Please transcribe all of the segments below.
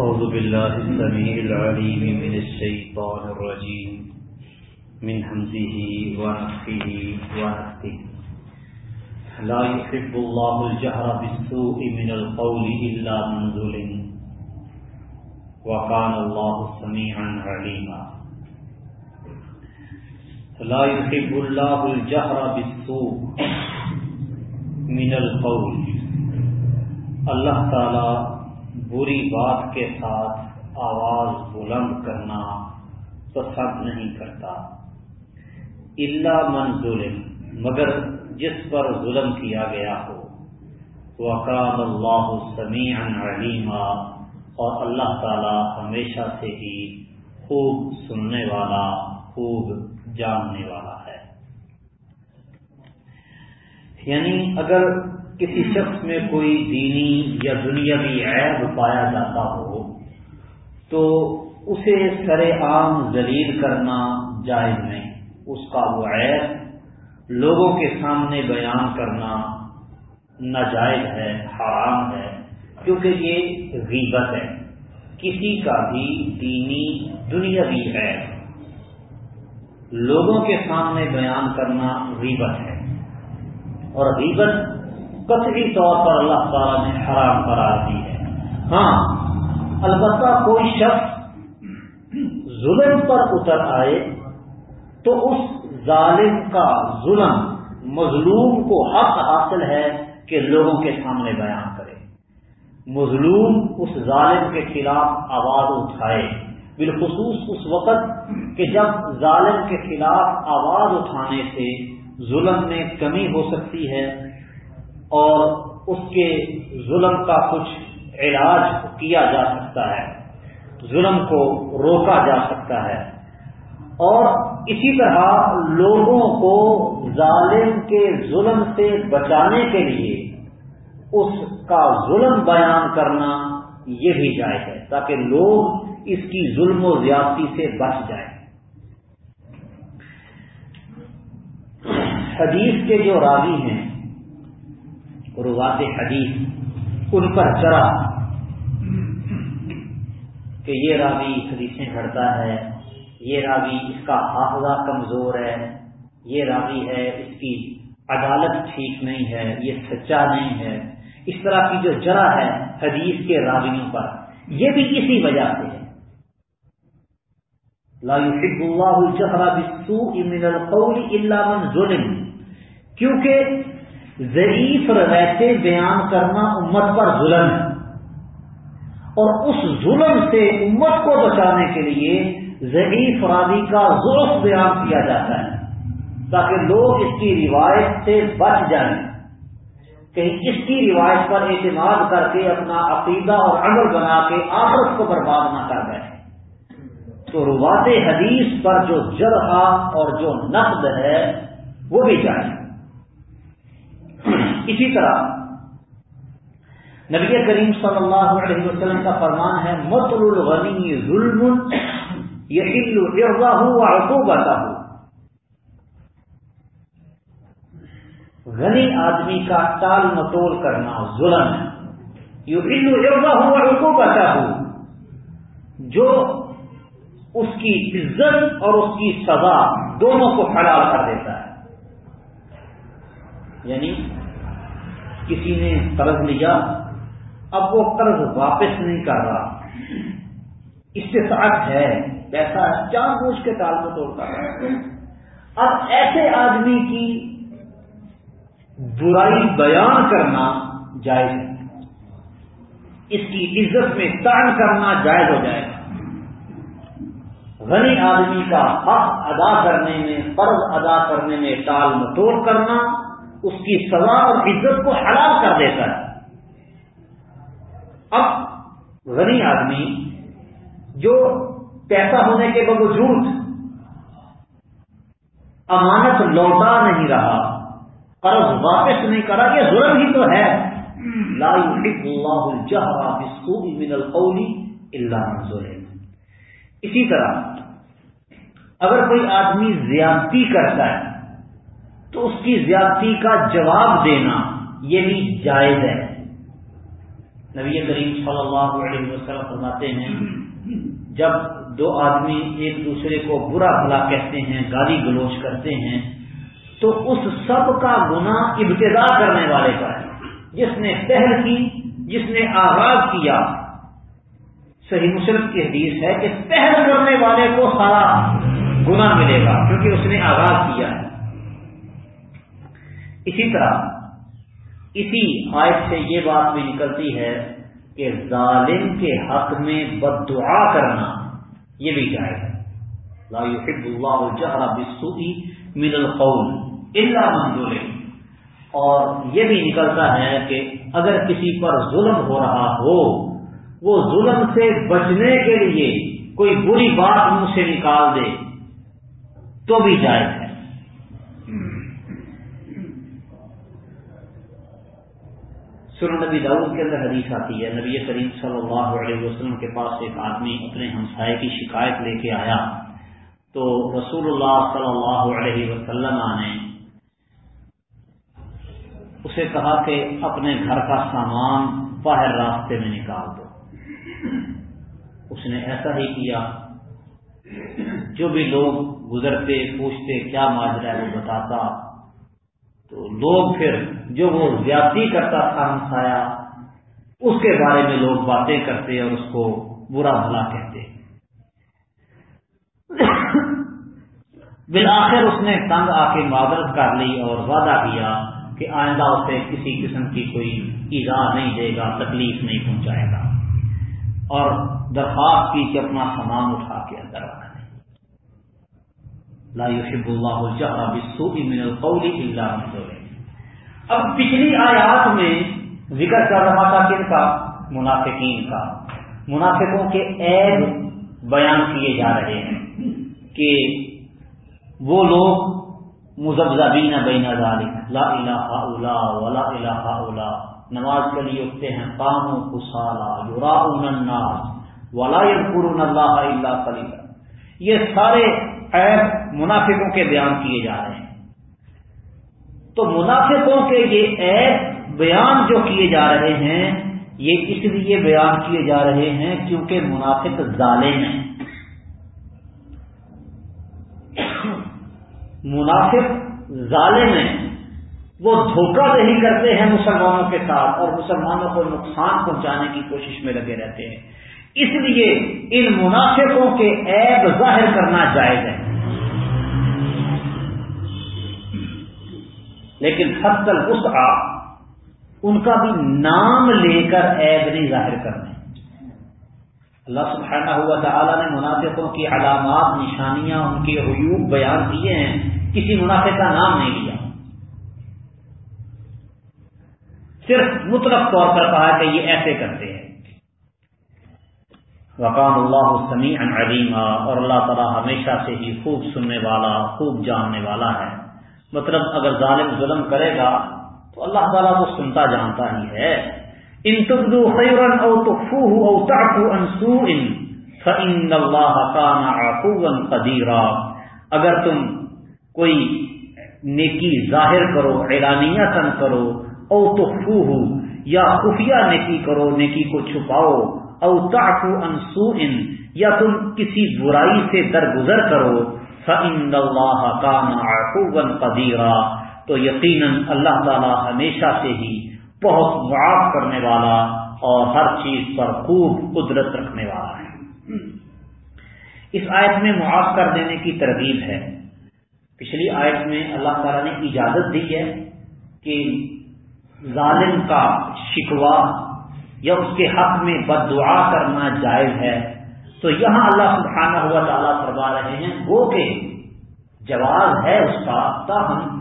أعوذ بالله السميع العليم من الشيطان الرجيم. من همزه ونفخه ونفخه. لا يحب الله الجهر بالسوء من القول إلا من ظلم. وكان الله سميعا عليما. لا يحب الله الجهر بالسوء من القول. اللہ تعالی بری بات کے ساتھ آواز بلند کرنا پسند نہیں کرتا۔ اللہ من ظلم، مگر جس پر ظلم کیا گیا ہو۔ وقام اللہ سمیع علیما اور اللہ تعالی ہمیشہ سے ہی خوب سننے والا، خوب جاننے والا ہے۔ یعنی اگر کسی شخص میں کوئی دینی یا دنیاوی عیب پایا جاتا ہو، تو اسے سر عام ذلیل کرنا جائز نہیں۔ اس کا وہ عیب لوگوں کے سامنے بیان کرنا ناجائز ہے، حرام ہے، کیونکہ یہ غیبت ہے۔ کسی کا بھی دینی دنیاوی ہے لوگوں کے سامنے بیان کرنا غیبت ہے۔ اور غیبت قطعی طور پر اللہ تعالیٰ نے حرام قرار دی ہے۔ ہاں البتہ کوئی شخص ظلم پر اتر آئے تو اس ظالم کا ظلم مظلوم کو حق حاصل ہے کہ لوگوں کے سامنے بیان کرے۔ مظلوم اس ظالم کے خلاف آواز اٹھائے۔ بالخصوص اس وقت کہ جب ظالم کے خلاف آواز اٹھانے سے ظلم میں کمی ہو سکتی ہے اور اس کے ظلم کا کچھ علاج کیا جا سکتا ہے، ظلم کو روکا جا سکتا ہے۔ اور اسی طرح لوگوں کو ظالم کے ظلم سے بچانے کے لیے اس کا ظلم بیان کرنا یہ بھی جائز ہے، تاکہ لوگ اس کی ظلم و زیادتی سے بچ جائیں۔ حدیث کے جو راوی ہیں روات حدیث، ان پر چرا کہ یہ راوی حدیثیں گھڑتا ہے، یہ راوی اس کا حافظہ کمزور ہے، یہ راوی ہے اس کی عدالت ٹھیک نہیں ہے، یہ سچا نہیں ہے۔ اس طرح کی جو جرا ہے حدیث کے راویوں پر، یہ بھی اسی وجہ سے ہے۔ لا يحب الجهر بالسوء من القول الا من ظلم، کیونکہ ضعیف روایتیں بیان کرنا امت پر ظلم ہے۔ اور اس ظلم سے امت کو بچانے کے لیے ضعیف راوی کا ضرورت بیان کیا جاتا ہے۔ تاکہ لوگ اس کی روایت سے بچ جائیں۔ کہیں اس کی روایت پر اعتماد کر کے اپنا عقیدہ اور عمل بنا کے آخرت کو برباد نہ کر بیٹھے۔ تو روات حدیث پر جو جرحا اور جو نقد ہے، وہ بھی جائے اسی طرح نبی کریم صلی اللہ علیہ وسلم کا فرمان ہے، مطل الغنی ظلم یہ ہوں بتا ہوں غنی آدمی کا ٹال مٹول کرنا ظلم۔ ہے یہ علو بتا ہوں جو اس کی عزت اور اس کی سزا دونوں کو حلال کر دیتا ہے۔ یعنی کسی نے قرض لیا، اب وہ قرض واپس نہیں کر رہا۔ اس سے ساتھ ہے، پیسہ جان بوجھ کے تال میں توڑ کر رہا اب ایسے آدمی کی برائی بیان کرنا جائز ہے۔ اس کی عزت میں تان کرنا جائز ہو جائے گا۔ غنی آدمی کا حق ادا کرنے میں، فرض ادا کرنے میں ٹال مٹول کرنا اس کی سزا اور عزت کو حلال کر دیتا ہے۔ اب غنی آدمی جو پیسہ ہونے کے باوجود امانت لوٹا نہیں رہا، قرض واپس نہیں کرا، یہ ظلم ہی تو ہے۔ لا اللہ الجہرا بسوء من القول الا من ظلم۔ اسی طرح اگر کوئی آدمی زیادتی کرتا ہے تو اس کی زیادتی کا جواب دینا یہ بھی جائز ہے۔ نبی کریم صلی اللہ علیہ وسلم فرماتے ہیں، جب دو آدمی ایک دوسرے کو برا بھلا کہتے ہیں، گالی گلوچ کرتے ہیں، تو اس سب کا گنا ابتدا کرنے والے کا ہے۔ جس نے پہل کی، جس نے آغاز کیا۔ صحیح مسلم کی حدیث ہے کہ پہل کرنے والے کو سارا گنا ملے گا، کیونکہ اس نے آغاز کیا ہے۔ اسی طرح اسی آیت سے یہ بات بھی نکلتی ہے کہ ظالم کے حق میں بد دعا کرنا یہ بھی جائز ہے۔ لا يحب اللہ الجہر بالسوء من القول الا من ظلم۔ اور یہ بھی نکلتا ہے کہ اگر کسی پر ظلم ہو رہا ہو، وہ ظلم سے بچنے کے لیے کوئی بری بات منہ سے نکال دے، تو بھی جائز۔ سر نبی داؤد کے اندر حدیث آتی ہے، نبی کریم صلی اللہ علیہ وسلم کے پاس ایک آدمی اپنے ہمسائے کی شکایت لے کے آیا۔ تو رسول اللہ صلی اللہ علیہ وسلم نے اسے کہا کہ اپنے گھر کا سامان باہر راستے میں نکال دو۔ اس نے ایسا ہی کیا۔ جو بھی لوگ گزرتے، پوچھتے، کیا ماجرا ہے وہ بتاتا۔ تو لوگ پھر جو وہ زیادتی کرتا تھا ہمسایا اس کے بارے میں لوگ باتیں کرتے اور اس کو برا بھلا کہتے۔ بالآخر اس نے تنگ آ کے معذرت کر لی اور وعدہ کیا کہ آئندہ اسے کسی قسم کی کوئی ایزا نہیں دے گا، تکلیف نہیں پہنچائے گا۔ اور درخواست کی کہ اپنا سامان اٹھا کے اندر رکھ۔ لا يحب اللہ الجہر بالسوء من القول الا من ظلم اب پچھلی آیات میں ذکر کر رہا تھا کن کا؟ منافقین کا۔ منافقوں کے عیب بیان کیے جا رہے ہیں کہ وہ لوگ مزبزبین بین ذالک لا الہ الا ولا الہ الا نماز کے لیے اٹھتے ہیں، قام و خسالا یراؤن الناس، ولا يذكرون اللہ الا قلیلا۔ یہ سارے عیب منافقوں کے بیان کیے جا رہے ہیں۔ تو منافقوں کے یہ ایپ بیان جو کیے جا رہے ہیں، یہ اس لیے بیان کیے جا رہے ہیں کیونکہ منافق ظالم ہیں۔ منافق ظالم ہیں۔ وہ دھوکہ دہی کرتے ہیں مسلمانوں کے ساتھ اور مسلمانوں کو نقصان پہنچانے کی کوشش میں لگے رہتے ہیں۔ اس لیے ان منافقوں کے عیب ظاہر کرنا جائز ہے۔ لیکن حسل اس ان کا بھی نام لے کر عیب نہیں ظاہر کرنے اللہ سبحانہ ہوا تعالیٰ نے منافقوں کی علامات، نشانیاں، ان کے حیوب بیان کیے ہیں، کسی منافع کا نام نہیں لیا۔ صرف مطلق طور پر کہا کہ یہ ایسے کرتے ہیں۔ وقام اللہ سمیع علیمہ اور اللہ تعالیٰ ہمیشہ سے ہی خوب سننے والا، خوب جاننے والا ہے۔ مطلب اگر ظالم ظلم کرے گا تو اللہ تعالیٰ کو سنتا جانتا ہی ہے۔ ان تبدو خیرن او او تعفو فان اللہ کان عفوا قدیرا۔ اگر تم کوئی نیکی ظاہر کرو، اعلانیہ تن کرو، او تو یا خفیہ نیکی کرو، نیکی کو چھپاؤ او تعفو ان یا تم کسی برائی سے درگزر کرو فعند اللہ کا قدیرہ تو یقیناً اللہ تعالی ہمیشہ سے ہی بہت معاف کرنے والا اور ہر چیز پر خوب قدرت رکھنے والا ہے۔ اس آیت میں معاف کر دینے کی ترغیب ہے۔ پچھلی آیت میں اللہ تعالیٰ نے اجازت دی ہے کہ ظالم کا شکوا یا اس کے حق میں بد دعا کرنا جائز ہے، تو یہاں اللہ سبحانہ ہوا تعالیٰ فرما رہے ہیں، وہ کہ جواز ہے اس کا تاہم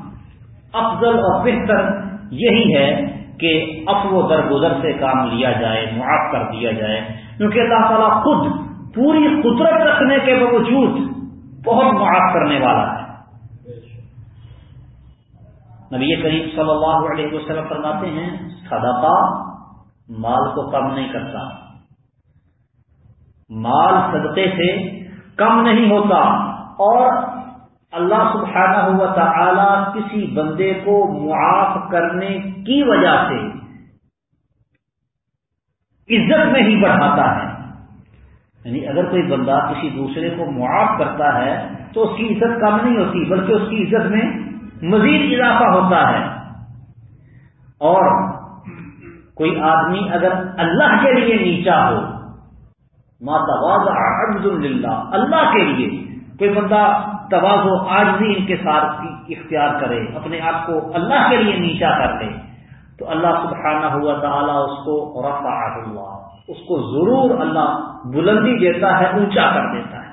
افضل اور بہتر یہی ہے کہ افو درگزر سے کام لیا جائے، معاف کر دیا جائے۔ کیونکہ اللہ تعالیٰ خود پوری قدرت رکھنے کے باوجود بہت معاف کرنے والا ہے۔ نبی کریم صلی اللہ علیہ وسلم فرماتے ہیں، صدقہ مال کو کم نہیں کرتا۔ مال صدقے سے کم نہیں ہوتا اور اللہ سبحانہ ہوا تعالی کسی بندے کو معاف کرنے کی وجہ سے عزت میں ہی بڑھاتا ہے۔ یعنی اگر کوئی بندہ کسی دوسرے کو معاف کرتا ہے تو اس کی عزت کم نہیں ہوتی، بلکہ اس کی عزت میں مزید اضافہ ہوتا ہے۔ اور کوئی آدمی اگر اللہ کے لیے نیچا ہو ماتا واضح اللہ اللہ کے لیے کوئی بندہ تواز و آج بھی ان کے ساتھ اختیار کرے، اپنے آپ کو اللہ کے لیے نیچا کر لے، تو اللہ سبحانہ ہوا تعالیٰ اس کو رفع اللہ اس کو ضرور اللہ بلندی دیتا ہے، اونچا کر دیتا ہے۔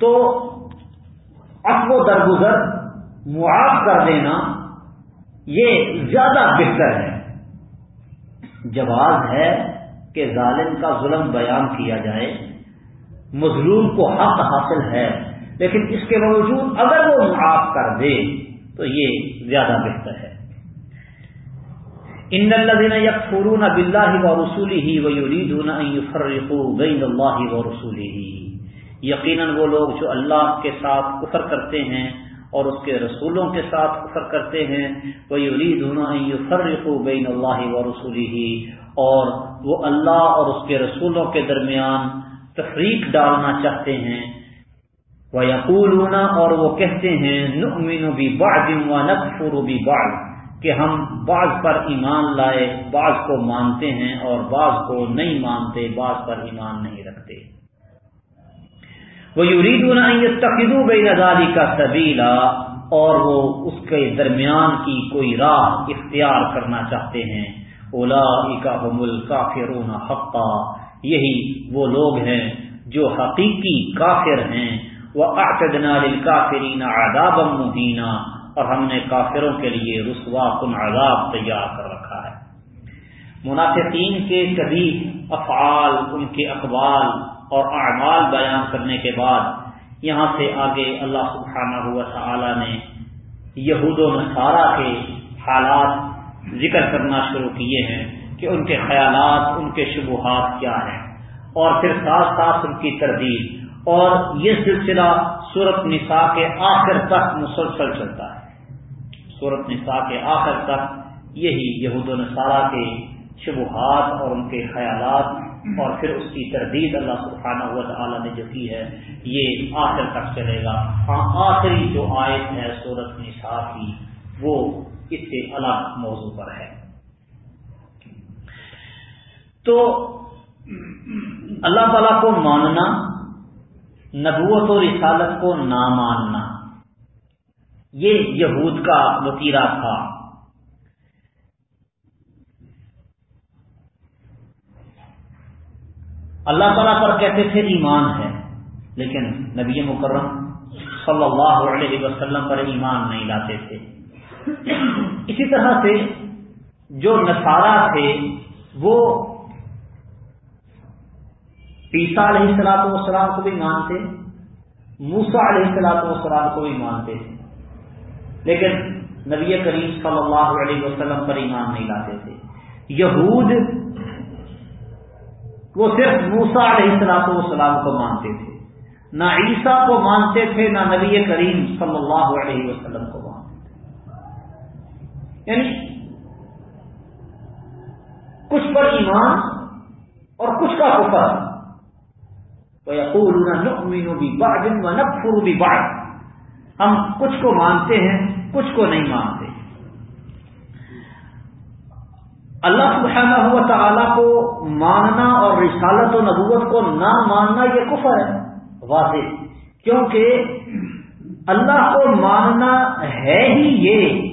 تو اب و درگزر، معاف کر دینا، یہ زیادہ بہتر ہے۔ جواز ہے کہ ظالم کا ظلم بیان کیا جائے۔ مظلوم کو حق حاصل ہے، لیکن اس کے باوجود اگر وہ معاف کر دے تو یہ زیادہ بہتر ہے۔ ان الذين يكفرون بالله ورسوله ويريدون ان يفرقوا بين الله ورسوله۔ یقینا وہ لوگ جو اللہ کے ساتھ کفر کرتے ہیں اور اس کے رسولوں کے ساتھ کفر کرتے ہیں۔ وہ يريدون ان يفرقوا بين الله ورسوله اور وہ اللہ اور اس کے رسولوں کے درمیان تفریق ڈالنا چاہتے ہیں۔ وہ یقول اور وہ کہتے ہیں، نؤمن ببعض ونكفر ببعض کہ ہم بعض پر ایمان لائے، بعض کو مانتے ہیں اور بعض کو نہیں مانتے، بعض پر ایمان نہیں رکھتے۔ وہ یورید تقیدو بے نظاری کا طبیلا اور وہ اس کے درمیان کی کوئی راہ اختیار کرنا چاہتے ہیں۔ اولا کا کافرون حقا۔ یہی وہ لوگ ہیں جو حقیقی کافر ہیں۔ وہ اعتدنا للکافرین عذابا مہینہ اور ہم نے کافروں کے لیے رسوا کن عذاب تیار کر رکھا ہے۔ منافقین کے کبھی افعال، ان کے اقبال اور اعمال بیان کرنے کے بعد یہاں سے آگے اللہ سبحانہ ہوا تعالی نے یہود و نصارہ کے حالات ذکر کرنا شروع کیے ہیں کہ ان کے خیالات، ان کے شبہات کیا ہیں۔ اور پھر ساتھ ساتھ ان کی تردید۔ اور یہ سلسلہ صورت نساء کے آخر تک مسلسل چلتا ہے۔ صورت نساء کے آخر تک یہی یہود و نصارہ کے شبہات اور ان کے خیالات اور پھر اس کی تردید اللہ سبحانہ ہوا تعالیٰ نے جو کی ہے، یہ آخر تک چلے گا۔ ہاں آخری جو آیت ہے صورت نساء کی، وہ اس سے الگ موضوع پر ہے۔ تو اللہ تعالیٰ کو ماننا، نبوت و رسالت کو نہ ماننا یہ یہود کا وطیرہ تھا۔ اللہ تعالیٰ پر کہتے تھے ایمان ہے، لیکن نبی مکرم صلی اللہ علیہ وسلم پر ایمان نہیں لاتے تھے۔ اسی طرح سے جو نصارہ تھے، وہ پیسا علیہ السلاط والسلام کو بھی مانتے موسا علیہ السلاط والسلام کو بھی مانتے تھے، لیکن نبی کریم صلی اللہ علیہ وسلم پر ایمان نہیں لاتے تھے۔ یہود وہ صرف موسا علیہ السلاط والسلام کو مانتے تھے۔ نہ عیسیٰ کو مانتے تھے، نہ نبی کریم صلی اللہ علیہ وسلم کو مانتے تھے۔ یعنی کچھ پر ایمان اور کچھ کا کفر۔ تو یقول نؤمن ببعض ونکفر ببعض ہم کچھ کو مانتے ہیں، کچھ کو نہیں مانتے۔ اللہ سبحانہ ہوا تعالیٰ کو ماننا اور رسالت و نبوت کو نہ ماننا یہ کفر ہے، واضح۔ کیونکہ اللہ کو ماننا ہے ہی یہ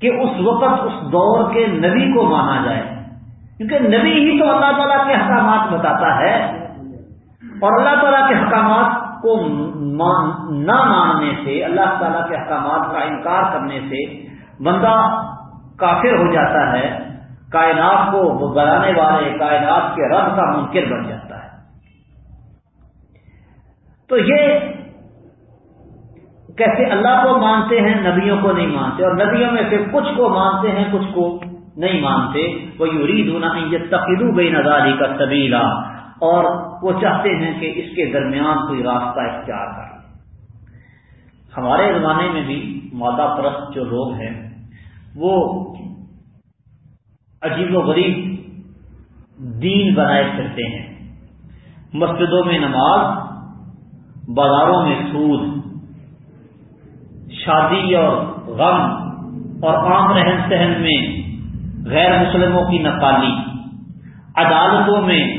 کہ اس وقت اس دور کے نبی کو مانا جائے۔ کیونکہ نبی ہی تو اللہ تعالیٰ کے احکامات بتاتا ہے اور اللہ تعالیٰ کے احکامات کو نہ ماننے سے، اللہ تعالیٰ کے احکامات کا انکار کرنے سے بندہ کافر ہو جاتا ہے۔ کائنات کو بنانے والے کائنات کے رب کا منکر بن جاتا ہے۔ تو یہ کیسے اللہ کو مانتے ہیں، نبیوں کو نہیں مانتے، اور نبیوں میں سے کچھ کو مانتے ہیں، کچھ کو نہیں مانتے۔ وہ یورید ہونا یہ تقیدو بے نظاری کا طبیلا اور وہ چاہتے ہیں کہ اس کے درمیان کوئی راستہ اختیار کر ہمارے زمانے میں بھی مادہ پرست جو لوگ ہیں، وہ عجیب و غریب دین بنائے پھرتے ہیں۔ مسجدوں میں نماز، بازاروں میں سود، شادی اور غم اور عام رہن سہن میں غیر مسلموں کی نقالی عدالتوں میں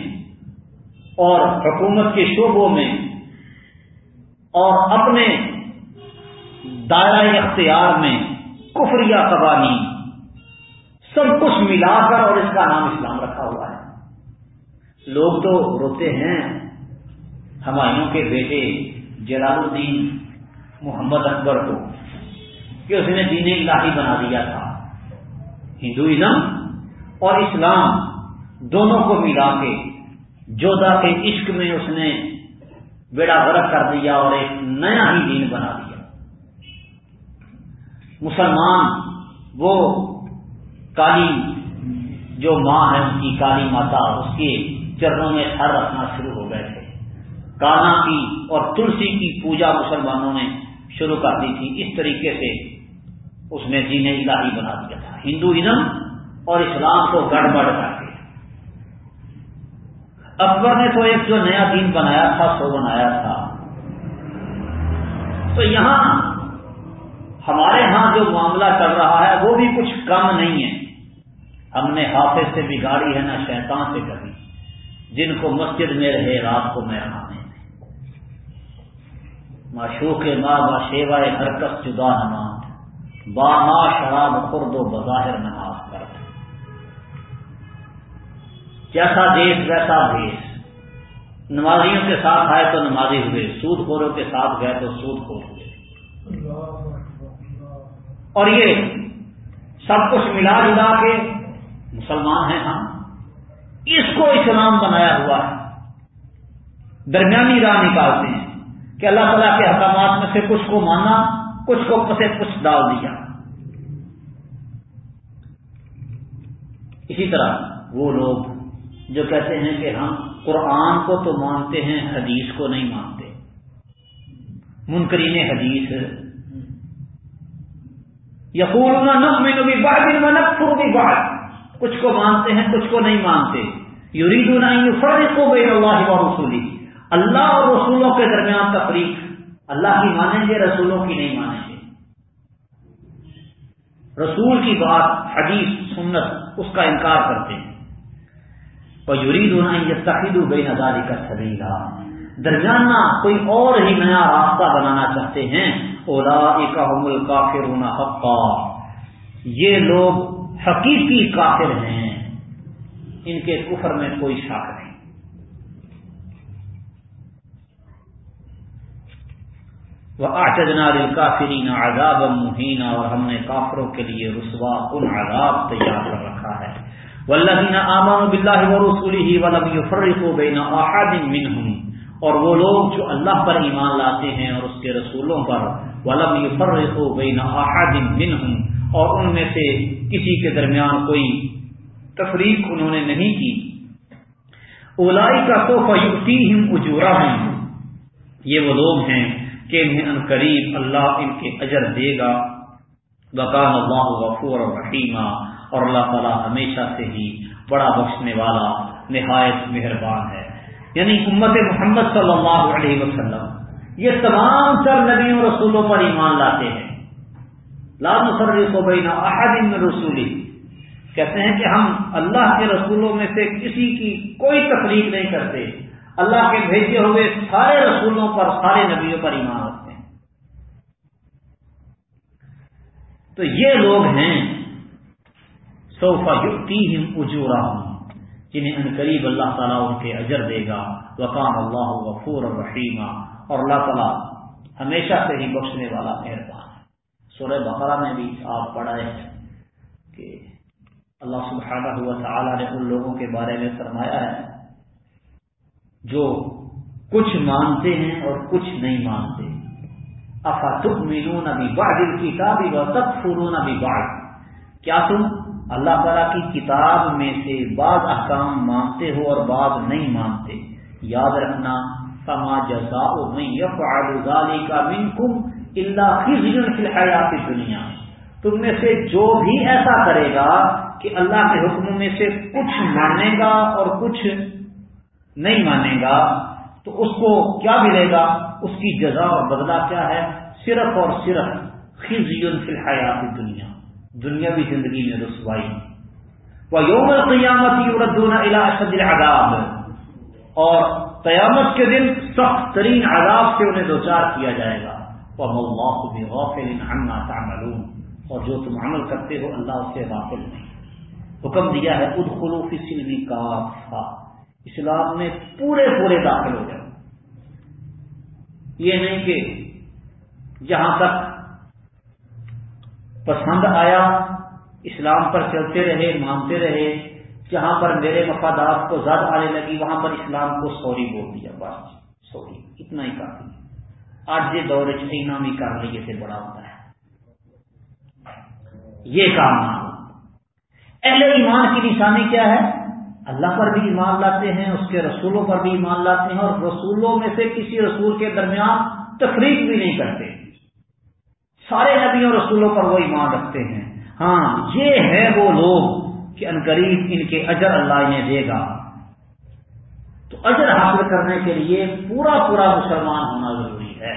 اور حکومت کے شعبوں میں اور اپنے دائرہ اختیار میں کفریہ قوانین۔ سب کچھ ملا کر اور اس کا نام اسلام رکھا ہوا ہے۔ لوگ تو روتے ہیں۔ ہمایوں کے بیٹے جلال الدین محمد اکبر کو کہ اس نے دین الہی بنا دیا تھا۔ ہندوازم اور اسلام دونوں کو ملا کے جودا کے عشق میں اس نے بیڑا غرق کر دیا اور ایک نیا ہی دین بنا دیا۔ مسلمان وہ کالی جو ماں ہے، ان کی کالی ماتا، اس کے چرنوں میں سر رکھنا شروع ہو گئے تھے۔ کانا کی اور تلسی کی پوجا مسلمانوں نے شروع کر دی تھی۔ اس طریقے سے اس نے دین الہی بنا دیا تھا۔ ہندوازم اور اسلام کو گڑبڑ کر کے۔ اکبر نے تو ایک جو نیا دین بنایا تھا، سو بنایا تھا۔ تو یہاں ہمارے ہاں جو معاملہ چل رہا ہے، وہ بھی کچھ کم نہیں ہے۔ ہم نے حافظ سے بگاڑی ہے نہ شیطان سے کبھی جن کو مسجد میں رہے، رات کو میں آنے۔ میں معشوق ماں با شیوائے حرکت جدا نماز۔ با ماں شراب خرد و بظاہر نماز کر جیسا دیش، ویسا دیش۔ نمازیوں کے ساتھ آئے تو نمازی ہوئے، سود خوروں کے ساتھ گئے تو سود خور ہوئے۔ اور یہ سب کچھ ملا جلا کے مسلمان ہیں ہم، اس کو اسلام بنایا ہوا ہے۔ درمیانی راہ نکالتے ہیں کہ اللہ تعالیٰ کے حکامات میں سے کچھ کو مانا، کچھ کو پسے کچھ ڈال دیا۔ اسی طرح وہ لوگ جو کہتے ہیں کہ ہم قرآن کو تو مانتے ہیں، حدیث کو نہیں مانتے۔ منکرین حدیث۔ یقول نب بھی بات منفر بھی بات کچھ کو مانتے ہیں، کچھ کو نہیں مانتے۔ یورید نہیں فرق کو بے اللہ و رسولی۔ اللہ اور رسولوں کے درمیان تفریق۔ اللہ کی مانیں گے، رسولوں کی نہیں مانیں گے۔ رسول کی بات، حدیث، سنت، اس کا انکار کرتے ہیں۔ اور یورید ہونا یہ تقید بے نظاری کا سبیلا درمیانہ کوئی اور ہی نیا راستہ بنانا چاہتے ہیں۔ اولا ایک کافر ہونا حقا۔ یہ لوگ حقیقی کافر ہیں، ان کے کفر میں کوئی شاک نہیں۔ وہ آچنا دل کافرین عذاب مہینہ اور ہم نے کافروں کے لیے رسوا ان عذاب تیار کر رکھا ہے۔ ولدین آمان بلّہ و رسولی ہی ولم فرق و بینا احادن منہم اور وہ لوگ جو اللہ پر ایمان لاتے ہیں اور اس کے رسولوں پر، ولم فرق بین احد منہم اور ان میں سے کسی کے درمیان کوئی تفریق انہوں نے نہیں کی۔ اولائی کا تو فیوتی ہم اجورا یہ وہ لوگ ہیں کہ انہیں ان قریب اللہ ان کے اجر دے گا۔ بکان اللہ غفور اور رحیمہ اور اللہ تعالیٰ ہمیشہ سے ہی بڑا بخشنے والا نہایت مہربان ہے۔ یعنی امت محمد صلی اللہ علیہ وسلم، یہ تمام سر نبیوں رسولوں پر ایمان لاتے ہیں۔ لال مسرف کو بینا احادین رسولی۔ کہتے ہیں کہ ہم اللہ کے رسولوں میں سے کسی کی کوئی تفریق نہیں کرتے۔ اللہ کے بھیجے ہوئے سارے رسولوں پر، سارے نبیوں پر ایمان رکھتے ہیں۔ تو یہ لوگ ہیں صوفہ یقتی ہم اجورا جنہیں ان قریب اللہ تعالیٰ ان کے اجر دے گا۔ وقام اللہ غفور الرحیمہ اور اللہ تعالیٰ ہمیشہ سے ہی بخشنے والا مہربان۔ سورہ بقرہ میں بھی آپ پڑھائے ہیں کہ اللہ سبحانہ ہوا تعالیٰ نے ان لوگوں کے بارے میں فرمایا ہے جو کچھ مانتے ہیں اور کچھ نہیں مانتے۔ افاتک مینون ابھی باغل کتابی و تب فرون ابھی کیا تم اللہ تعالیٰ کی کتاب میں سے بعض احکام مانتے ہو اور بعض نہیں مانتے؟ یاد رکھنا سما جزا کا من کم اللہ کی حیات دنیا تم میں سے جو بھی ایسا کرے گا کہ اللہ کے حکم میں سے کچھ مانے گا اور کچھ نہیں مانے گا، تو اس کو کیا ملے گا؟ اس کی جزا اور بدلہ کیا ہے؟ صرف اور صرف خزی فی الحیات دنیا دنیاوی زندگی میں رسوائی۔ وہ یوم قیامت یوردون اشد العذاب۔ اور قیامت کے دن سخت ترین عذاب سے انہیں دوچار کیا جائے گا۔ وہ اللہ غافل عما تعملون۔ اور جو تم عمل کرتے ہو اللہ اس سے واقف نہیں۔ حکم دیا ہے خود خلوفی سلمی کا اسلام میں پورے پورے داخل ہو جائے یہ نہیں کہ جہاں تک پسند آیا، اسلام پر چلتے رہے، مانتے رہے، جہاں پر میرے مفادات کو زیادہ آنے لگی، وہاں پر اسلام کو سوری بول دیا۔ بس سوری، اتنا ہی کافی۔ آج یہ دور نامی کر لیے سے بڑا ہوتا ہے۔ یہ کام نہ ہو۔ اہل ایمان کی نشانی کیا ہے؟ اللہ پر بھی ایمان لاتے ہیں، اس کے رسولوں پر بھی ایمان لاتے ہیں اور رسولوں میں سے کسی رسول کے درمیان تفریق بھی نہیں کرتے۔ سارے نبیوں رسولوں پر وہ ایمان رکھتے ہیں۔ ہاں یہ ہے وہ لوگ کہ انقریب ان کے اجر اللہ انہیں دے گا۔ تو اجر حاصل کرنے کے لیے پورا پورا مسلمان ہونا ضروری ہے۔